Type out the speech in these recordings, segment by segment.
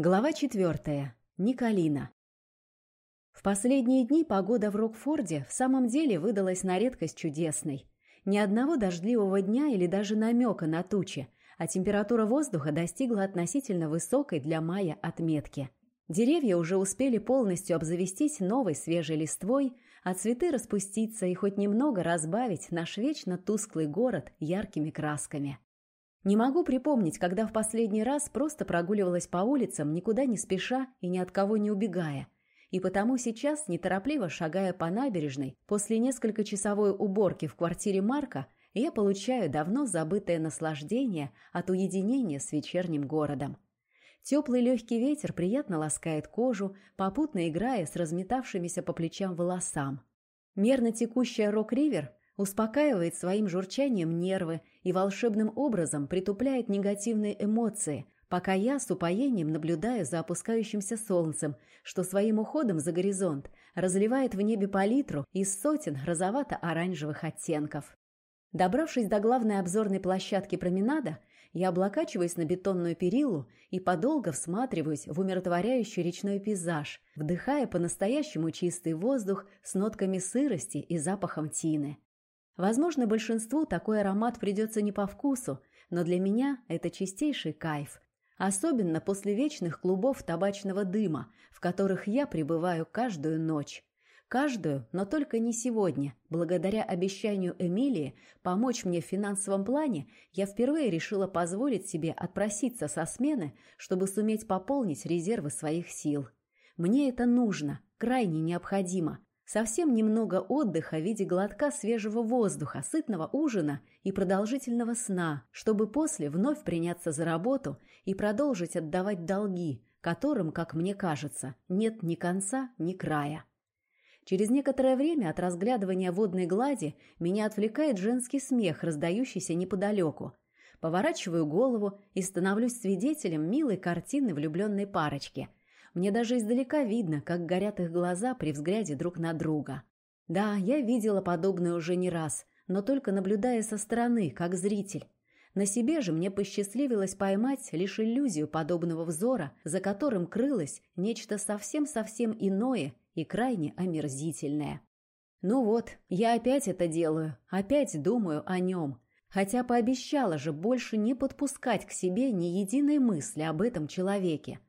Глава четвертая. Николина. В последние дни погода в Рокфорде в самом деле выдалась на редкость чудесной. Ни одного дождливого дня или даже намека на тучи, а температура воздуха достигла относительно высокой для мая отметки. Деревья уже успели полностью обзавестись новой свежей листвой, а цветы распуститься и хоть немного разбавить наш вечно тусклый город яркими красками. Не могу припомнить, когда в последний раз просто прогуливалась по улицам, никуда не спеша и ни от кого не убегая. И потому сейчас, неторопливо шагая по набережной, после несколькочасовой уборки в квартире Марка, я получаю давно забытое наслаждение от уединения с вечерним городом. Теплый легкий ветер приятно ласкает кожу, попутно играя с разметавшимися по плечам волосам. Мерно текущая Рок-Ривер успокаивает своим журчанием нервы и волшебным образом притупляет негативные эмоции, пока я с упоением наблюдаю за опускающимся солнцем, что своим уходом за горизонт разливает в небе палитру из сотен розовато-оранжевых оттенков. Добравшись до главной обзорной площадки променада, я облокачиваюсь на бетонную перилу и подолго всматриваюсь в умиротворяющий речной пейзаж, вдыхая по-настоящему чистый воздух с нотками сырости и запахом тины. Возможно, большинству такой аромат придется не по вкусу, но для меня это чистейший кайф. Особенно после вечных клубов табачного дыма, в которых я пребываю каждую ночь. Каждую, но только не сегодня. Благодаря обещанию Эмилии помочь мне в финансовом плане, я впервые решила позволить себе отпроситься со смены, чтобы суметь пополнить резервы своих сил. Мне это нужно, крайне необходимо. Совсем немного отдыха в виде глотка свежего воздуха, сытного ужина и продолжительного сна, чтобы после вновь приняться за работу и продолжить отдавать долги, которым, как мне кажется, нет ни конца, ни края. Через некоторое время от разглядывания водной глади меня отвлекает женский смех, раздающийся неподалеку. Поворачиваю голову и становлюсь свидетелем милой картины влюбленной парочки – мне даже издалека видно, как горят их глаза при взгляде друг на друга. Да, я видела подобное уже не раз, но только наблюдая со стороны, как зритель. На себе же мне посчастливилось поймать лишь иллюзию подобного взора, за которым крылось нечто совсем-совсем иное и крайне омерзительное. Ну вот, я опять это делаю, опять думаю о нем. Хотя пообещала же больше не подпускать к себе ни единой мысли об этом человеке.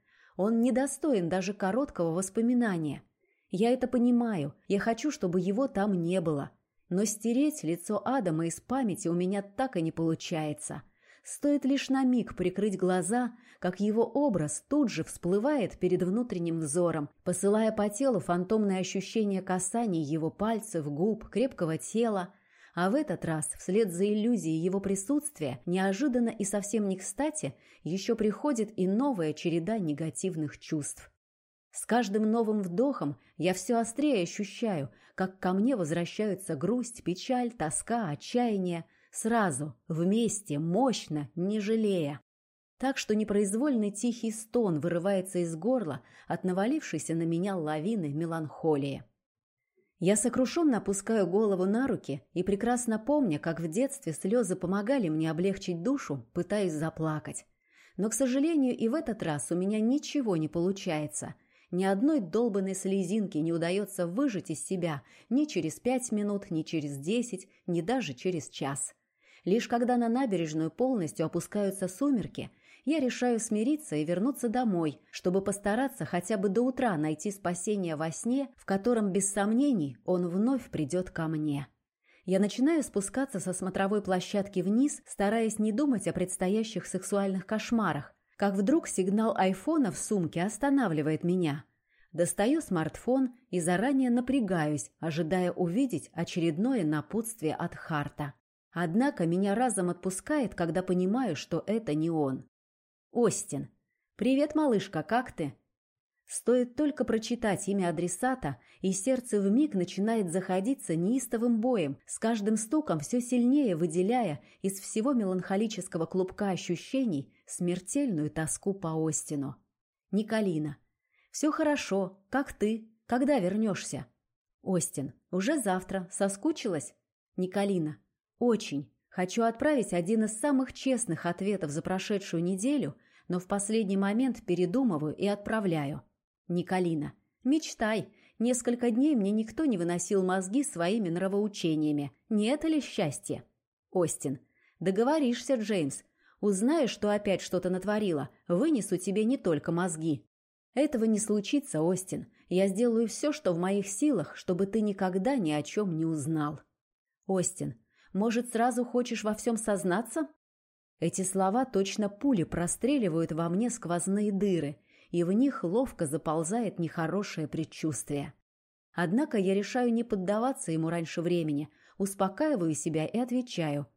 Он недостоин даже короткого воспоминания. Я это понимаю, я хочу, чтобы его там не было. Но стереть лицо Адама из памяти у меня так и не получается. Стоит лишь на миг прикрыть глаза, как его образ тут же всплывает перед внутренним взором, посылая по телу фантомное ощущение касаний его пальцев, губ, крепкого тела, а в этот раз, вслед за иллюзией его присутствия, неожиданно и совсем не кстати, еще приходит и новая череда негативных чувств. С каждым новым вдохом я все острее ощущаю, как ко мне возвращаются грусть, печаль, тоска, отчаяние, сразу, вместе, мощно, не жалея. Так что непроизвольный тихий стон вырывается из горла от навалившейся на меня лавины меланхолии. Я сокрушенно опускаю голову на руки и прекрасно помню, как в детстве слезы помогали мне облегчить душу, пытаясь заплакать. Но, к сожалению, и в этот раз у меня ничего не получается. Ни одной долбанной слезинки не удается выжать из себя ни через пять минут, ни через десять, ни даже через час. Лишь когда на набережную полностью опускаются сумерки, я решаю смириться и вернуться домой, чтобы постараться хотя бы до утра найти спасение во сне, в котором, без сомнений, он вновь придет ко мне. Я начинаю спускаться со смотровой площадки вниз, стараясь не думать о предстоящих сексуальных кошмарах, как вдруг сигнал айфона в сумке останавливает меня. Достаю смартфон и заранее напрягаюсь, ожидая увидеть очередное напутствие от Харта. Однако меня разом отпускает, когда понимаю, что это не он. Остин. «Привет, малышка, как ты?» Стоит только прочитать имя адресата, и сердце вмиг начинает заходиться неистовым боем, с каждым стуком все сильнее выделяя из всего меланхолического клубка ощущений смертельную тоску по Остину. Николина. «Все хорошо. Как ты? Когда вернешься?» Остин. «Уже завтра. Соскучилась?» Николина. «Очень. Хочу отправить один из самых честных ответов за прошедшую неделю, но в последний момент передумываю и отправляю. Николина, мечтай. Несколько дней мне никто не выносил мозги своими нравоучениями. Не это ли счастье? Остин, договоришься, Джеймс. Узнаешь, что опять что-то натворила, вынесу тебе не только мозги. Этого не случится, Остин. Я сделаю все, что в моих силах, чтобы ты никогда ни о чем не узнал. Остин, может, сразу хочешь во всем сознаться? Эти слова точно пули простреливают во мне сквозные дыры, и в них ловко заползает нехорошее предчувствие. Однако я решаю не поддаваться ему раньше времени, успокаиваю себя и отвечаю.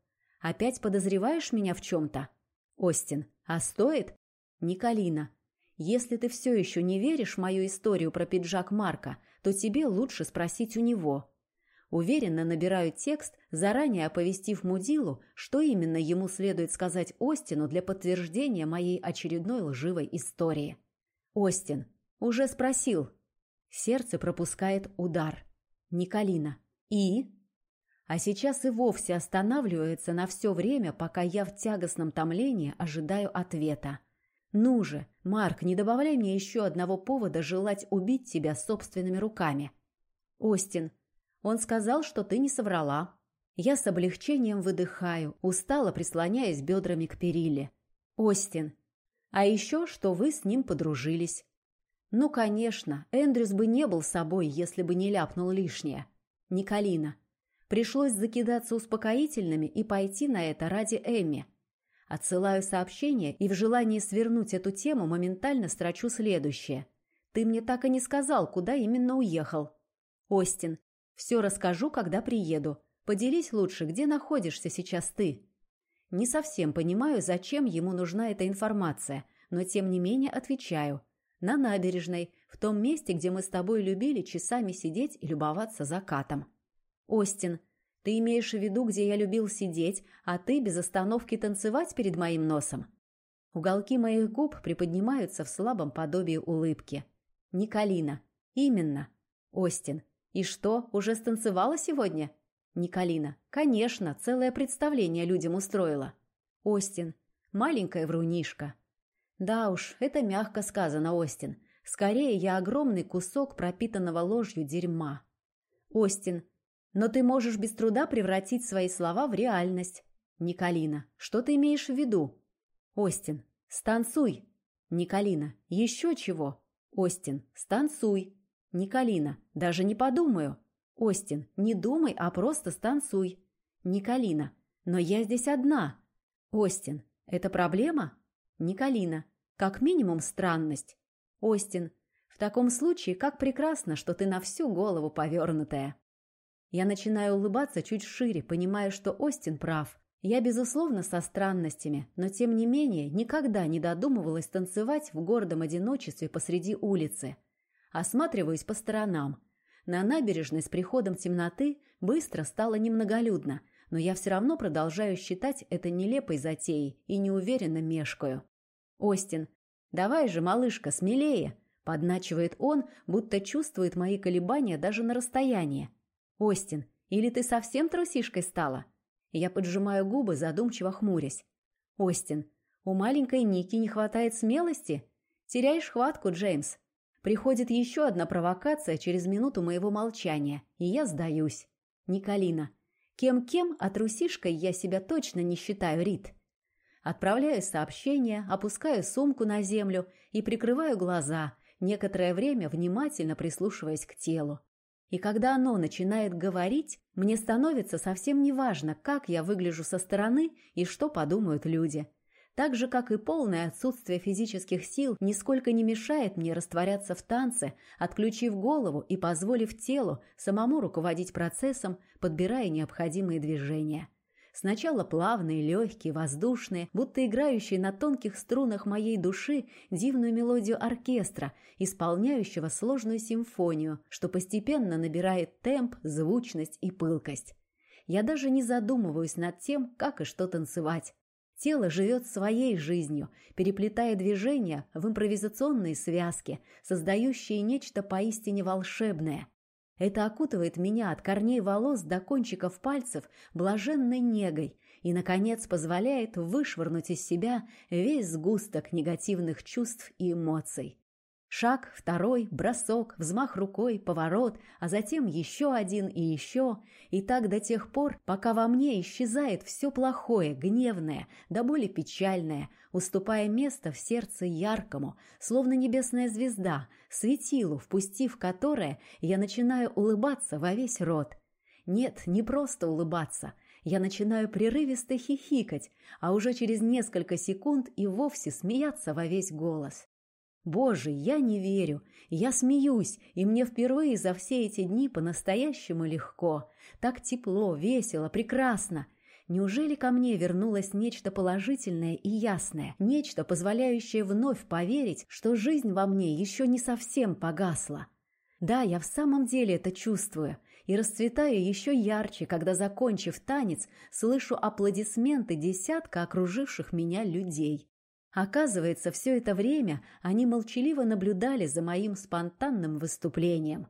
«Опять подозреваешь меня в чем-то?» «Остин, а стоит?» «Николина, если ты все еще не веришь в мою историю про пиджак Марка, то тебе лучше спросить у него. Уверенно набираю текст, заранее оповестив Мудилу, что именно ему следует сказать Остину для подтверждения моей очередной лживой истории. Остин. Уже спросил. Сердце пропускает удар. Николина. И? А сейчас и вовсе останавливается на все время, пока я в тягостном томлении ожидаю ответа. «Ну же, Марк, не добавляй мне еще одного повода желать убить тебя собственными руками». «Остин, он сказал, что ты не соврала». Я с облегчением выдыхаю, устало прислоняясь бедрами к периле. «Остин, а еще, что вы с ним подружились». «Ну, конечно, Эндрюс бы не был собой, если бы не ляпнул лишнее». «Николина, пришлось закидаться успокоительными и пойти на это ради Эмми». Отсылаю сообщение и в желании свернуть эту тему моментально строчу следующее. «Ты мне так и не сказал, куда именно уехал». «Остин, все расскажу, когда приеду. Поделись лучше, где находишься сейчас ты». Не совсем понимаю, зачем ему нужна эта информация, но тем не менее отвечаю. На набережной, в том месте, где мы с тобой любили часами сидеть и любоваться закатом. Остин, ты имеешь в виду, где я любил сидеть, а ты без остановки танцевать перед моим носом? Уголки моих губ приподнимаются в слабом подобии улыбки. Николина. Именно. Остин. И что, уже станцевала сегодня? Николина. Конечно, целое представление людям устроила. Остин. Маленькая врунишка. Да уж, это мягко сказано, Остин. Скорее, я огромный кусок пропитанного ложью дерьма. Остин. Но ты можешь без труда превратить свои слова в реальность. Николина, что ты имеешь в виду? Остин, станцуй. Николина, еще чего? Остин, станцуй. Николина, даже не подумаю. Остин, не думай, а просто станцуй. Николина, но я здесь одна. Остин, это проблема? Николина, как минимум странность. Остин, в таком случае, как прекрасно, что ты на всю голову повернутая. Я начинаю улыбаться чуть шире, понимая, что Остин прав. Я, безусловно, со странностями, но тем не менее никогда не додумывалась танцевать в гордом одиночестве посреди улицы. Осматриваюсь по сторонам. На набережной с приходом темноты быстро стало немноголюдно, но я все равно продолжаю считать это нелепой затеей и неуверенно мешкаю. «Остин, давай же, малышка, смелее!» Подначивает он, будто чувствует мои колебания даже на расстоянии. «Остин, или ты совсем трусишкой стала?» Я поджимаю губы, задумчиво хмурясь. «Остин, у маленькой Ники не хватает смелости? Теряешь хватку, Джеймс?» Приходит еще одна провокация через минуту моего молчания, и я сдаюсь. Николина. Кем-кем, а трусишкой я себя точно не считаю, Рит. Отправляю сообщение, опускаю сумку на землю и прикрываю глаза, некоторое время внимательно прислушиваясь к телу. И когда оно начинает говорить, мне становится совсем неважно, как я выгляжу со стороны и что подумают люди. Так же, как и полное отсутствие физических сил, нисколько не мешает мне растворяться в танце, отключив голову и позволив телу самому руководить процессом, подбирая необходимые движения. Сначала плавные, легкие, воздушные, будто играющие на тонких струнах моей души дивную мелодию оркестра, исполняющего сложную симфонию, что постепенно набирает темп, звучность и пылкость. Я даже не задумываюсь над тем, как и что танцевать. Тело живет своей жизнью, переплетая движения в импровизационные связки, создающие нечто поистине волшебное. Это окутывает меня от корней волос до кончиков пальцев блаженной негой, и, наконец, позволяет вышвырнуть из себя весь сгусток негативных чувств и эмоций. Шаг, второй, бросок, взмах рукой, поворот, а затем еще один и еще, и так до тех пор, пока во мне исчезает все плохое, гневное, до боли печальное, уступая место в сердце яркому, словно небесная звезда, светилу, впустив которое, я начинаю улыбаться во весь рот. Нет, не просто улыбаться. Я начинаю прерывисто хихикать, а уже через несколько секунд и вовсе смеяться во весь голос. Боже, я не верю. Я смеюсь, и мне впервые за все эти дни по-настоящему легко. Так тепло, весело, прекрасно. Неужели ко мне вернулось нечто положительное и ясное, нечто, позволяющее вновь поверить, что жизнь во мне еще не совсем погасла? Да, я в самом деле это чувствую, и расцветаю еще ярче, когда, закончив танец, слышу аплодисменты десятка окруживших меня людей. Оказывается, все это время они молчаливо наблюдали за моим спонтанным выступлением.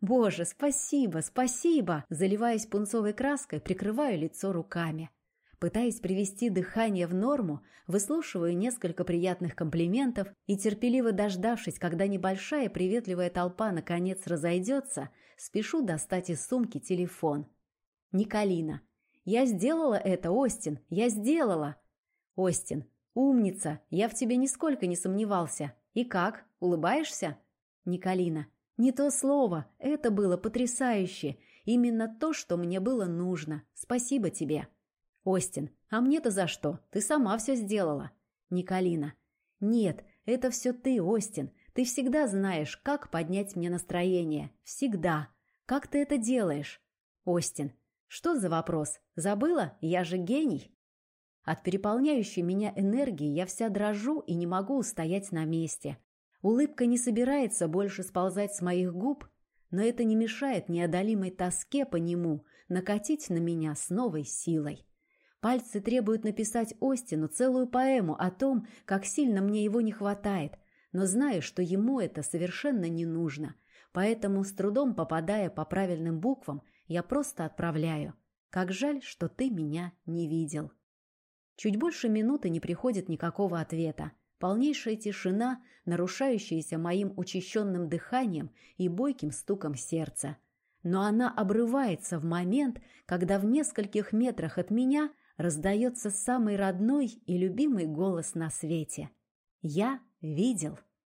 «Боже, спасибо, спасибо!» Заливаясь пунцовой краской, прикрываю лицо руками. Пытаясь привести дыхание в норму, выслушиваю несколько приятных комплиментов и, терпеливо дождавшись, когда небольшая приветливая толпа наконец разойдется, спешу достать из сумки телефон. Николина. «Я сделала это, Остин! Я сделала!» «Остин, «Умница! Я в тебе нисколько не сомневался. И как? Улыбаешься?» «Николина. Не то слово. Это было потрясающе. Именно то, что мне было нужно. Спасибо тебе». «Остин. А мне-то за что? Ты сама все сделала». «Николина. Нет, это все ты, Остин. Ты всегда знаешь, как поднять мне настроение. Всегда. Как ты это делаешь?» «Остин. Что за вопрос? Забыла? Я же гений». От переполняющей меня энергии я вся дрожу и не могу устоять на месте. Улыбка не собирается больше сползать с моих губ, но это не мешает неодолимой тоске по нему накатить на меня с новой силой. Пальцы требуют написать Остину целую поэму о том, как сильно мне его не хватает, но знаю, что ему это совершенно не нужно, поэтому, с трудом попадая по правильным буквам, я просто отправляю. Как жаль, что ты меня не видел. Чуть больше минуты не приходит никакого ответа. Полнейшая тишина, нарушающаяся моим учащенным дыханием и бойким стуком сердца. Но она обрывается в момент, когда в нескольких метрах от меня раздается самый родной и любимый голос на свете. «Я видел».